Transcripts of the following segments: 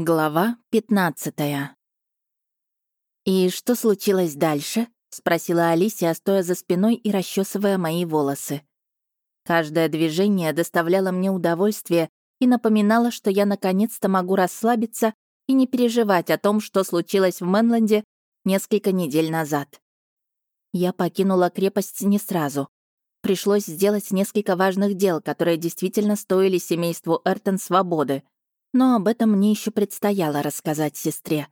Глава 15 «И что случилось дальше?» — спросила Алисия, стоя за спиной и расчесывая мои волосы. Каждое движение доставляло мне удовольствие и напоминало, что я наконец-то могу расслабиться и не переживать о том, что случилось в Мэнленде несколько недель назад. Я покинула крепость не сразу. Пришлось сделать несколько важных дел, которые действительно стоили семейству Эртон свободы — но об этом мне еще предстояло рассказать сестре.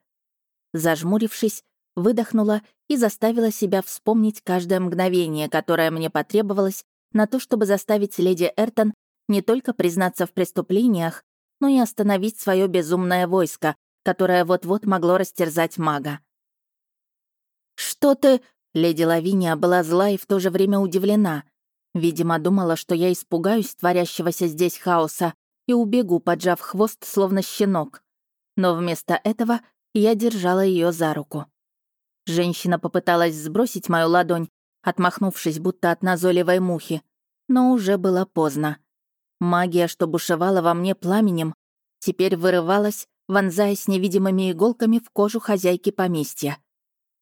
Зажмурившись, выдохнула и заставила себя вспомнить каждое мгновение, которое мне потребовалось на то, чтобы заставить леди Эртон не только признаться в преступлениях, но и остановить свое безумное войско, которое вот-вот могло растерзать мага. «Что ты...» — леди Лавиния была зла и в то же время удивлена. Видимо, думала, что я испугаюсь творящегося здесь хаоса, и убегу, поджав хвост, словно щенок. Но вместо этого я держала ее за руку. Женщина попыталась сбросить мою ладонь, отмахнувшись будто от назойливой мухи, но уже было поздно. Магия, что бушевала во мне пламенем, теперь вырывалась, вонзаясь невидимыми иголками в кожу хозяйки поместья.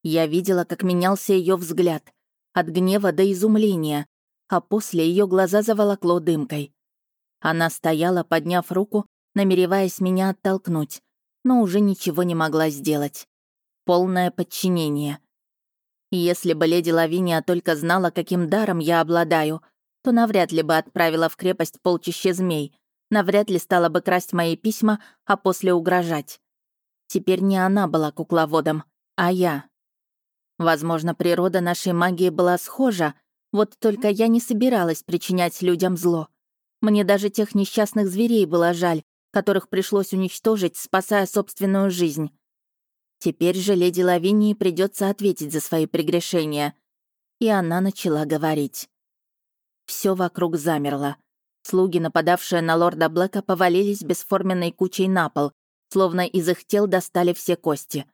Я видела, как менялся ее взгляд, от гнева до изумления, а после ее глаза заволокло дымкой. Она стояла, подняв руку, намереваясь меня оттолкнуть, но уже ничего не могла сделать. Полное подчинение. Если бы леди Лавиния только знала, каким даром я обладаю, то навряд ли бы отправила в крепость полчище змей, навряд ли стала бы красть мои письма, а после угрожать. Теперь не она была кукловодом, а я. Возможно, природа нашей магии была схожа, вот только я не собиралась причинять людям зло. Мне даже тех несчастных зверей было жаль, которых пришлось уничтожить, спасая собственную жизнь. Теперь же леди Лавинии придется ответить за свои прегрешения. И она начала говорить. Все вокруг замерло. Слуги, нападавшие на лорда Блэка, повалились бесформенной кучей на пол, словно из их тел достали все кости.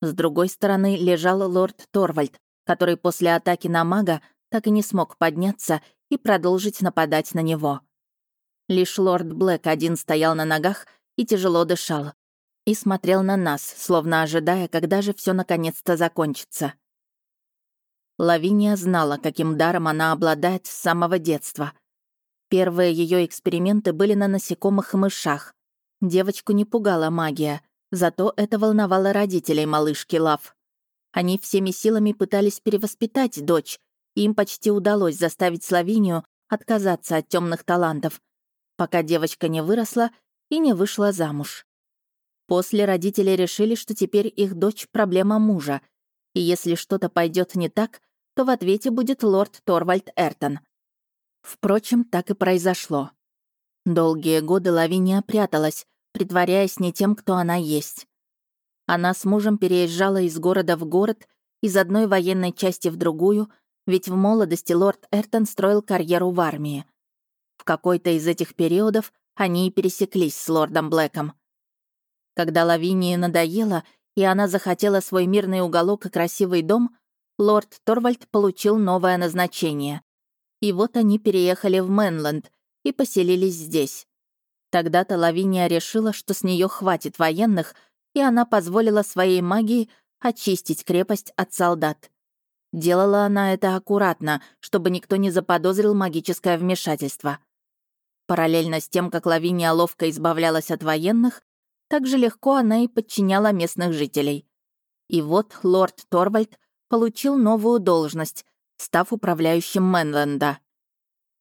С другой стороны лежал лорд Торвальд, который после атаки на мага так и не смог подняться и продолжить нападать на него. Лишь лорд Блэк один стоял на ногах и тяжело дышал. И смотрел на нас, словно ожидая, когда же все наконец-то закончится. Лавиния знала, каким даром она обладает с самого детства. Первые ее эксперименты были на насекомых и мышах. Девочку не пугала магия, зато это волновало родителей малышки Лав. Они всеми силами пытались перевоспитать дочь, и им почти удалось заставить Славинию отказаться от темных талантов пока девочка не выросла и не вышла замуж. После родители решили, что теперь их дочь — проблема мужа, и если что-то пойдет не так, то в ответе будет лорд Торвальд Эртон. Впрочем, так и произошло. Долгие годы Лавиния пряталась, притворяясь не тем, кто она есть. Она с мужем переезжала из города в город, из одной военной части в другую, ведь в молодости лорд Эртон строил карьеру в армии. В какой-то из этих периодов они и пересеклись с лордом Блэком. Когда Лавинии надоело, и она захотела свой мирный уголок и красивый дом, лорд Торвальд получил новое назначение. И вот они переехали в Мэнленд и поселились здесь. Тогда-то Лавиния решила, что с нее хватит военных, и она позволила своей магии очистить крепость от солдат. Делала она это аккуратно, чтобы никто не заподозрил магическое вмешательство. Параллельно с тем, как Лавиния ловко избавлялась от военных, так же легко она и подчиняла местных жителей. И вот лорд Торвальд получил новую должность, став управляющим Мэнленда.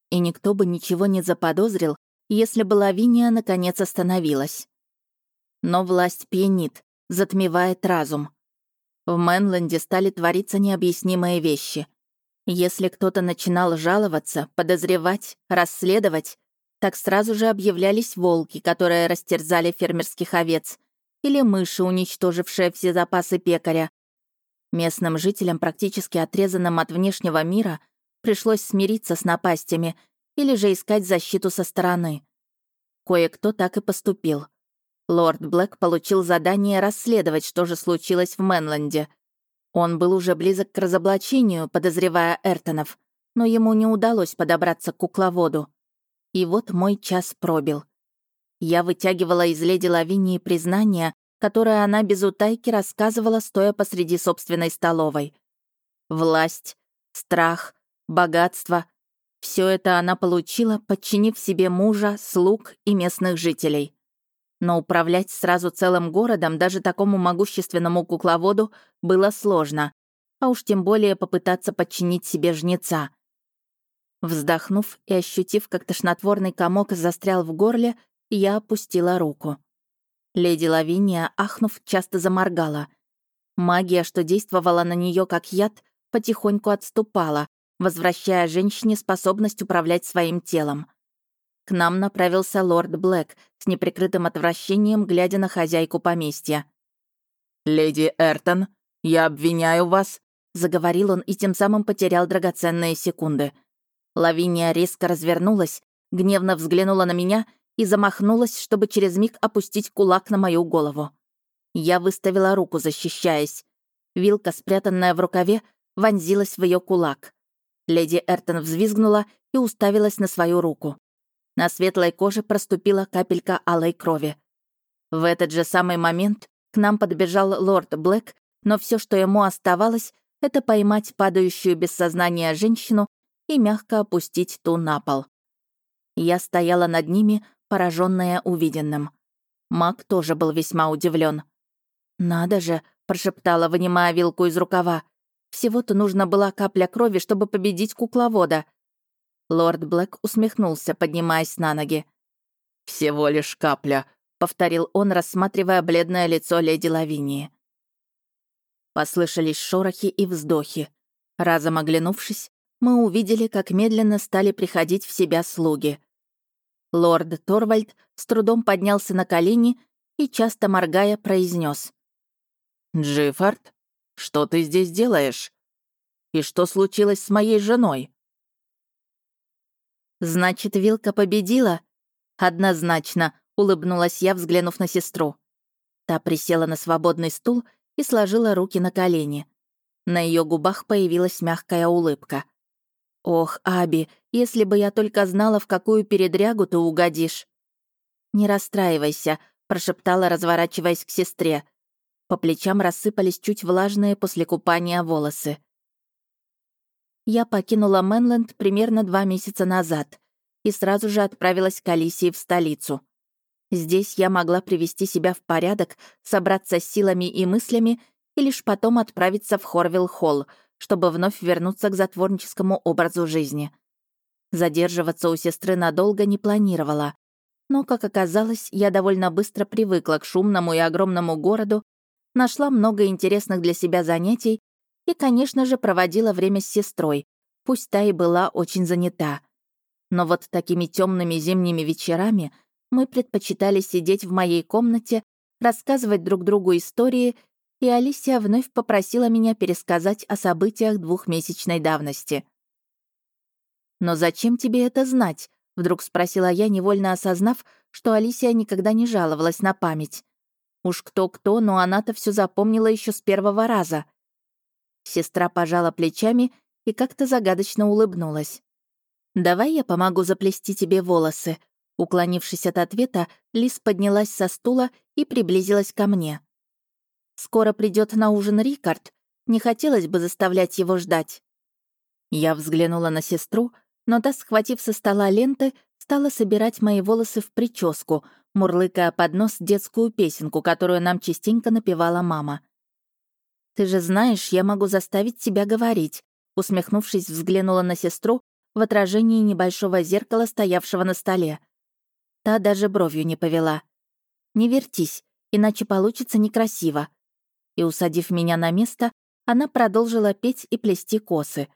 И никто бы ничего не заподозрил, если бы Лавиния наконец остановилась. Но власть пьянит, затмевает разум. В Мэнленде стали твориться необъяснимые вещи. Если кто-то начинал жаловаться, подозревать, расследовать, так сразу же объявлялись волки, которые растерзали фермерских овец, или мыши, уничтожившие все запасы пекаря. Местным жителям, практически отрезанным от внешнего мира, пришлось смириться с напастями или же искать защиту со стороны. Кое-кто так и поступил. Лорд Блэк получил задание расследовать, что же случилось в Мэнленде. Он был уже близок к разоблачению, подозревая Эртонов, но ему не удалось подобраться к кукловоду. И вот мой час пробил. Я вытягивала из леди Лавинии признание, которое она без утайки рассказывала, стоя посреди собственной столовой. Власть, страх, богатство — все это она получила, подчинив себе мужа, слуг и местных жителей. Но управлять сразу целым городом даже такому могущественному кукловоду было сложно, а уж тем более попытаться подчинить себе жнеца. Вздохнув и ощутив, как тошнотворный комок застрял в горле, я опустила руку. Леди Лавиния, ахнув, часто заморгала. Магия, что действовала на нее как яд, потихоньку отступала, возвращая женщине способность управлять своим телом. К нам направился лорд Блэк с неприкрытым отвращением, глядя на хозяйку поместья. «Леди Эртон, я обвиняю вас», — заговорил он и тем самым потерял драгоценные секунды. Лавиния резко развернулась, гневно взглянула на меня и замахнулась, чтобы через миг опустить кулак на мою голову. Я выставила руку, защищаясь. Вилка, спрятанная в рукаве, вонзилась в ее кулак. Леди Эртон взвизгнула и уставилась на свою руку. На светлой коже проступила капелька алой крови. В этот же самый момент к нам подбежал лорд Блэк, но все, что ему оставалось, это поймать падающую без сознания женщину и мягко опустить ту на пол. Я стояла над ними, пораженная увиденным. Маг тоже был весьма удивлен. «Надо же», — прошептала, вынимая вилку из рукава. «Всего-то нужна была капля крови, чтобы победить кукловода. Лорд Блэк усмехнулся, поднимаясь на ноги. «Всего лишь капля», — повторил он, рассматривая бледное лицо леди Лавинии. Послышались шорохи и вздохи. Разом оглянувшись, мы увидели, как медленно стали приходить в себя слуги. Лорд Торвальд с трудом поднялся на колени и, часто моргая, произнес: «Джиффорд, что ты здесь делаешь? И что случилось с моей женой?» «Значит, Вилка победила?» «Однозначно», — улыбнулась я, взглянув на сестру. Та присела на свободный стул и сложила руки на колени. На ее губах появилась мягкая улыбка. «Ох, Аби, если бы я только знала, в какую передрягу ты угодишь!» «Не расстраивайся», — прошептала, разворачиваясь к сестре. По плечам рассыпались чуть влажные после купания волосы. Я покинула Мэнленд примерно два месяца назад и сразу же отправилась к Алисии в столицу. Здесь я могла привести себя в порядок, собраться с силами и мыслями и лишь потом отправиться в Хорвилл-Холл, чтобы вновь вернуться к затворническому образу жизни. Задерживаться у сестры надолго не планировала. Но, как оказалось, я довольно быстро привыкла к шумному и огромному городу, нашла много интересных для себя занятий и, конечно же, проводила время с сестрой, пусть та и была очень занята. Но вот такими темными зимними вечерами мы предпочитали сидеть в моей комнате, рассказывать друг другу истории, и Алисия вновь попросила меня пересказать о событиях двухмесячной давности. «Но зачем тебе это знать?» — вдруг спросила я, невольно осознав, что Алисия никогда не жаловалась на память. Уж кто-кто, но она-то все запомнила еще с первого раза. Сестра пожала плечами и как-то загадочно улыбнулась. «Давай я помогу заплести тебе волосы». Уклонившись от ответа, Лис поднялась со стула и приблизилась ко мне. «Скоро придет на ужин Рикард. Не хотелось бы заставлять его ждать». Я взглянула на сестру, но та, схватив со стола ленты, стала собирать мои волосы в прическу, мурлыкая под нос детскую песенку, которую нам частенько напевала мама. «Ты же знаешь, я могу заставить тебя говорить», усмехнувшись, взглянула на сестру в отражении небольшого зеркала, стоявшего на столе. Та даже бровью не повела. «Не вертись, иначе получится некрасиво». И, усадив меня на место, она продолжила петь и плести косы.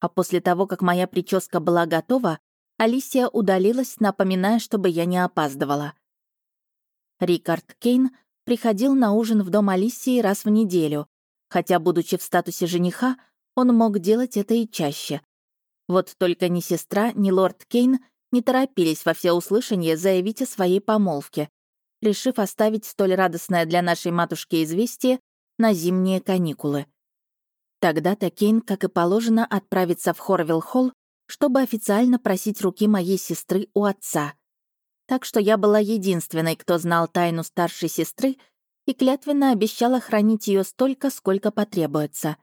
А после того, как моя прическа была готова, Алисия удалилась, напоминая, чтобы я не опаздывала. Рикард Кейн приходил на ужин в дом Алисии раз в неделю, хотя, будучи в статусе жениха, он мог делать это и чаще. Вот только ни сестра, ни лорд Кейн не торопились во всеуслышание заявить о своей помолвке, решив оставить столь радостное для нашей матушки известие на зимние каникулы. Тогда-то Кейн, как и положено, отправится в Хорвилл-Холл, чтобы официально просить руки моей сестры у отца. так что я была единственной, кто знал тайну старшей сестры и клятвенно обещала хранить ее столько, сколько потребуется.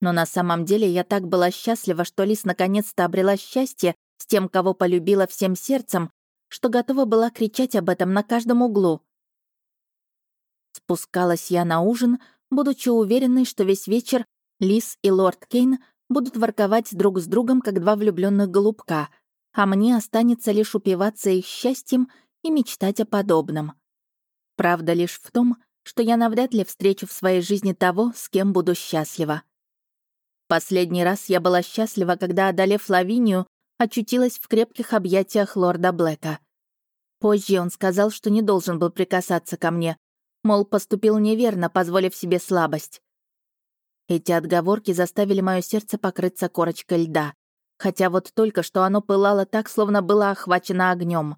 Но на самом деле я так была счастлива, что Лис наконец-то обрела счастье с тем, кого полюбила всем сердцем, что готова была кричать об этом на каждом углу. Спускалась я на ужин, будучи уверенной, что весь вечер Лис и лорд Кейн будут ворковать друг с другом, как два влюбленных голубка, а мне останется лишь упиваться их счастьем и мечтать о подобном. Правда лишь в том, что я навряд ли встречу в своей жизни того, с кем буду счастлива. Последний раз я была счастлива, когда, одолев Лавинию, очутилась в крепких объятиях лорда Блэка. Позже он сказал, что не должен был прикасаться ко мне, мол, поступил неверно, позволив себе слабость. Эти отговорки заставили мое сердце покрыться корочкой льда, хотя вот только что оно пылало так, словно было охвачено огнем.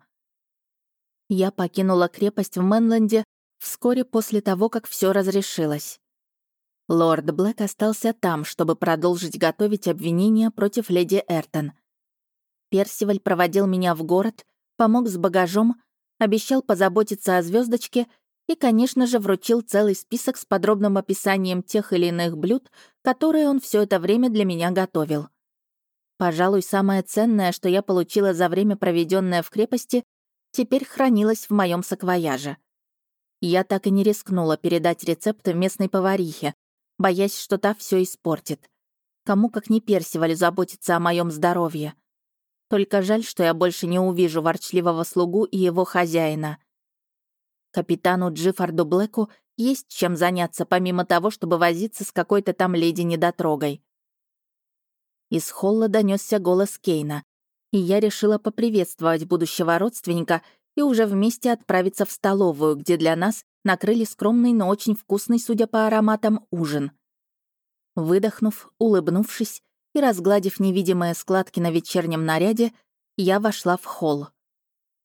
Я покинула крепость в Мэнленде вскоре после того, как все разрешилось. Лорд Блэк остался там, чтобы продолжить готовить обвинения против леди Эртон. Персиваль проводил меня в город, помог с багажом, обещал позаботиться о звездочке и, конечно же, вручил целый список с подробным описанием тех или иных блюд, которые он все это время для меня готовил. Пожалуй, самое ценное, что я получила за время, проведенное в крепости, теперь хранилось в моем саквояже. Я так и не рискнула передать рецепты местной поварихе, боясь, что та все испортит. Кому как не Персиваль заботиться о моем здоровье. Только жаль, что я больше не увижу ворчливого слугу и его хозяина — Капитану Джиффорду Блэку есть чем заняться, помимо того, чтобы возиться с какой-то там леди-недотрогой. Из холла донесся голос Кейна, и я решила поприветствовать будущего родственника и уже вместе отправиться в столовую, где для нас накрыли скромный, но очень вкусный, судя по ароматам, ужин. Выдохнув, улыбнувшись и разгладив невидимые складки на вечернем наряде, я вошла в холл.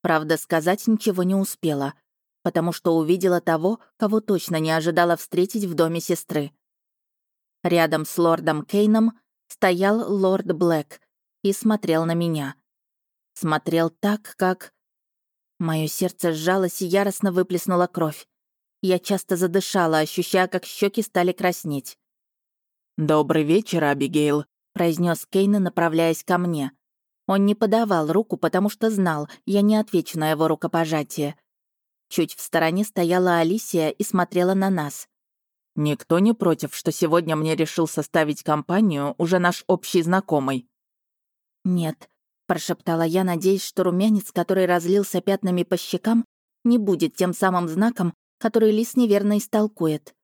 Правда, сказать ничего не успела — потому что увидела того, кого точно не ожидала встретить в доме сестры. Рядом с лордом Кейном стоял лорд Блэк и смотрел на меня. Смотрел так, как... Мое сердце сжалось и яростно выплеснула кровь. Я часто задышала, ощущая, как щеки стали краснеть. «Добрый вечер, Абигейл», — произнес Кейн, направляясь ко мне. Он не подавал руку, потому что знал, я не отвечу на его рукопожатие. Чуть в стороне стояла Алисия и смотрела на нас. «Никто не против, что сегодня мне решил составить компанию уже наш общий знакомый?» «Нет», — прошептала я, надеясь, что румянец, который разлился пятнами по щекам, не будет тем самым знаком, который Лис неверно истолкует.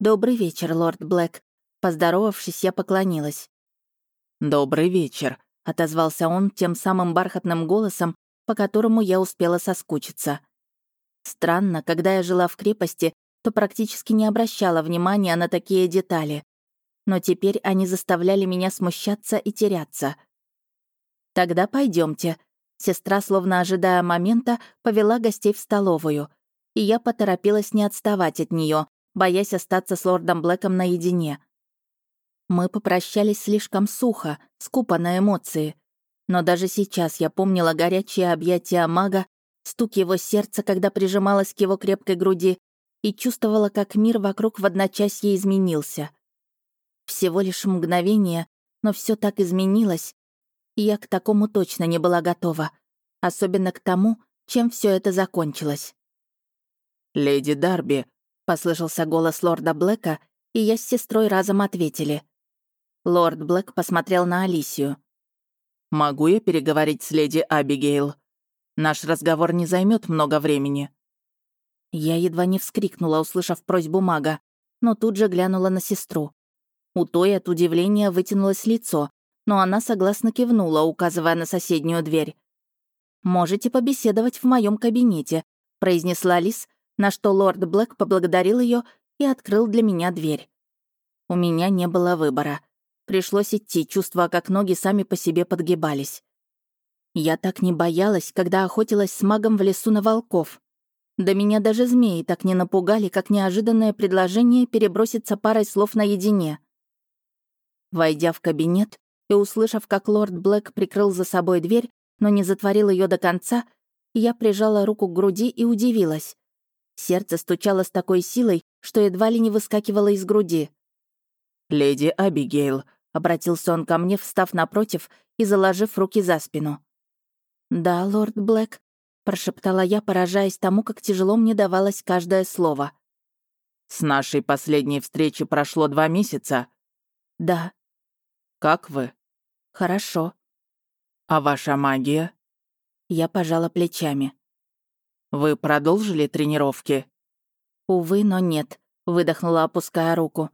«Добрый вечер, лорд Блэк». Поздоровавшись, я поклонилась. «Добрый вечер», — отозвался он тем самым бархатным голосом, по которому я успела соскучиться. Странно, когда я жила в крепости, то практически не обращала внимания на такие детали. Но теперь они заставляли меня смущаться и теряться. «Тогда пойдемте. Сестра, словно ожидая момента, повела гостей в столовую. И я поторопилась не отставать от нее, боясь остаться с лордом Блэком наедине. Мы попрощались слишком сухо, скупо на эмоции. Но даже сейчас я помнила горячие объятия мага стук его сердца, когда прижималась к его крепкой груди, и чувствовала, как мир вокруг в одночасье изменился. Всего лишь мгновение, но все так изменилось, и я к такому точно не была готова, особенно к тому, чем все это закончилось. «Леди Дарби», — послышался голос лорда Блэка, и я с сестрой разом ответили. Лорд Блэк посмотрел на Алисию. «Могу я переговорить с леди Абигейл?» Наш разговор не займет много времени». Я едва не вскрикнула, услышав просьбу мага, но тут же глянула на сестру. У той от удивления вытянулось лицо, но она согласно кивнула, указывая на соседнюю дверь. «Можете побеседовать в моем кабинете», — произнесла Лис, на что лорд Блэк поблагодарил ее и открыл для меня дверь. У меня не было выбора. Пришлось идти, чувствуя, как ноги сами по себе подгибались. Я так не боялась, когда охотилась с магом в лесу на волков. Да меня даже змеи так не напугали, как неожиданное предложение переброситься парой слов наедине. Войдя в кабинет и услышав, как лорд Блэк прикрыл за собой дверь, но не затворил ее до конца, Я прижала руку к груди и удивилась. Сердце стучало с такой силой, что едва ли не выскакивало из груди. «Леди Абигейл», — обратился он ко мне, встав напротив и заложив руки за спину. «Да, лорд Блэк», — прошептала я, поражаясь тому, как тяжело мне давалось каждое слово. «С нашей последней встречи прошло два месяца?» «Да». «Как вы?» «Хорошо». «А ваша магия?» Я пожала плечами. «Вы продолжили тренировки?» «Увы, но нет», — выдохнула, опуская руку.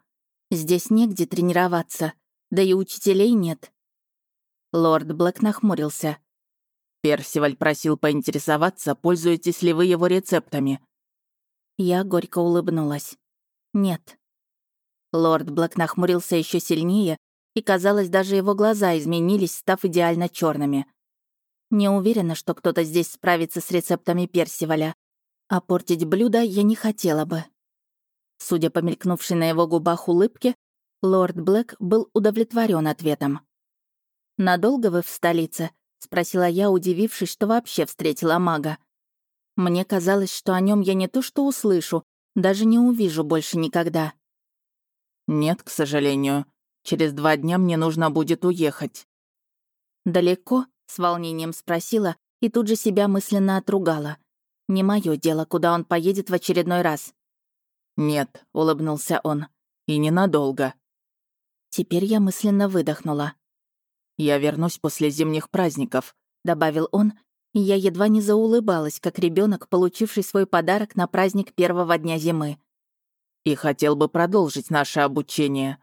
«Здесь негде тренироваться, да и учителей нет». Лорд Блэк нахмурился. Персиваль просил поинтересоваться, пользуетесь ли вы его рецептами. Я горько улыбнулась. «Нет». Лорд Блэк нахмурился еще сильнее, и, казалось, даже его глаза изменились, став идеально черными. Не уверена, что кто-то здесь справится с рецептами Персиваля. А портить блюдо я не хотела бы. Судя по мелькнувшей на его губах улыбке, лорд Блэк был удовлетворен ответом. «Надолго вы в столице?» — спросила я, удивившись, что вообще встретила мага. Мне казалось, что о нем я не то что услышу, даже не увижу больше никогда. «Нет, к сожалению. Через два дня мне нужно будет уехать». «Далеко?» С волнением спросила и тут же себя мысленно отругала. Не мое дело, куда он поедет в очередной раз. «Нет», — улыбнулся он, — «и ненадолго». Теперь я мысленно выдохнула. «Я вернусь после зимних праздников», — добавил он, и я едва не заулыбалась, как ребенок, получивший свой подарок на праздник первого дня зимы. «И хотел бы продолжить наше обучение».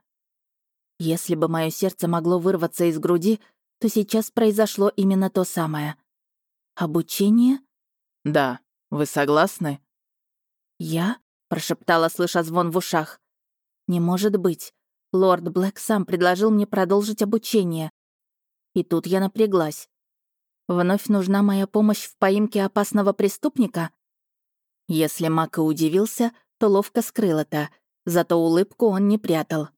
Если бы мое сердце могло вырваться из груди, то сейчас произошло именно то самое. Обучение? Да. Вы согласны? Я? прошептала, слыша звон в ушах. Не может быть. Лорд Блэк сам предложил мне продолжить обучение. И тут я напряглась. Вновь нужна моя помощь в поимке опасного преступника? Если Мак и удивился, то ловко скрыл это, зато улыбку он не прятал.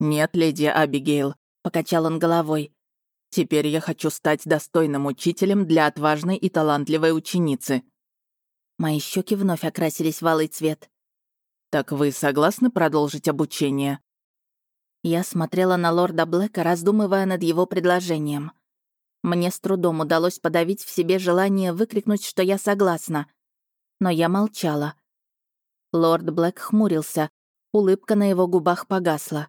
«Нет, леди Абигейл», — покачал он головой. Теперь я хочу стать достойным учителем для отважной и талантливой ученицы». Мои щеки вновь окрасились в алый цвет. «Так вы согласны продолжить обучение?» Я смотрела на лорда Блэка, раздумывая над его предложением. Мне с трудом удалось подавить в себе желание выкрикнуть, что я согласна. Но я молчала. Лорд Блэк хмурился, улыбка на его губах погасла.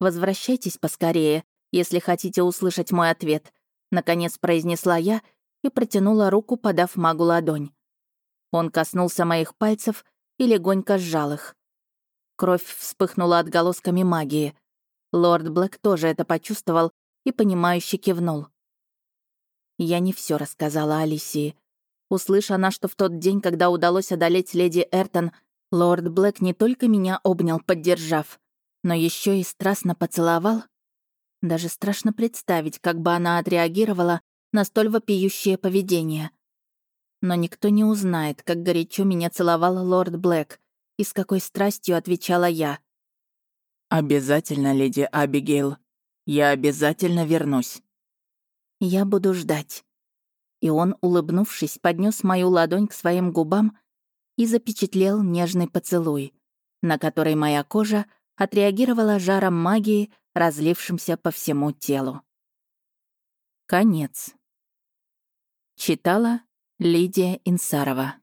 «Возвращайтесь поскорее», если хотите услышать мой ответ», — наконец произнесла я и протянула руку, подав магу ладонь. Он коснулся моих пальцев и легонько сжал их. Кровь вспыхнула отголосками магии. Лорд Блэк тоже это почувствовал и, понимающе кивнул. Я не все рассказала Алисии. Услыша она, что в тот день, когда удалось одолеть леди Эртон, лорд Блэк не только меня обнял, поддержав, но еще и страстно поцеловал, даже страшно представить, как бы она отреагировала на столь вопиющее поведение. Но никто не узнает, как горячо меня целовал лорд Блэк и с какой страстью отвечала я. «Обязательно, леди Абигейл. Я обязательно вернусь». «Я буду ждать». И он, улыбнувшись, поднес мою ладонь к своим губам и запечатлел нежный поцелуй, на который моя кожа отреагировала жаром магии, разлившимся по всему телу. Конец. Читала Лидия Инсарова.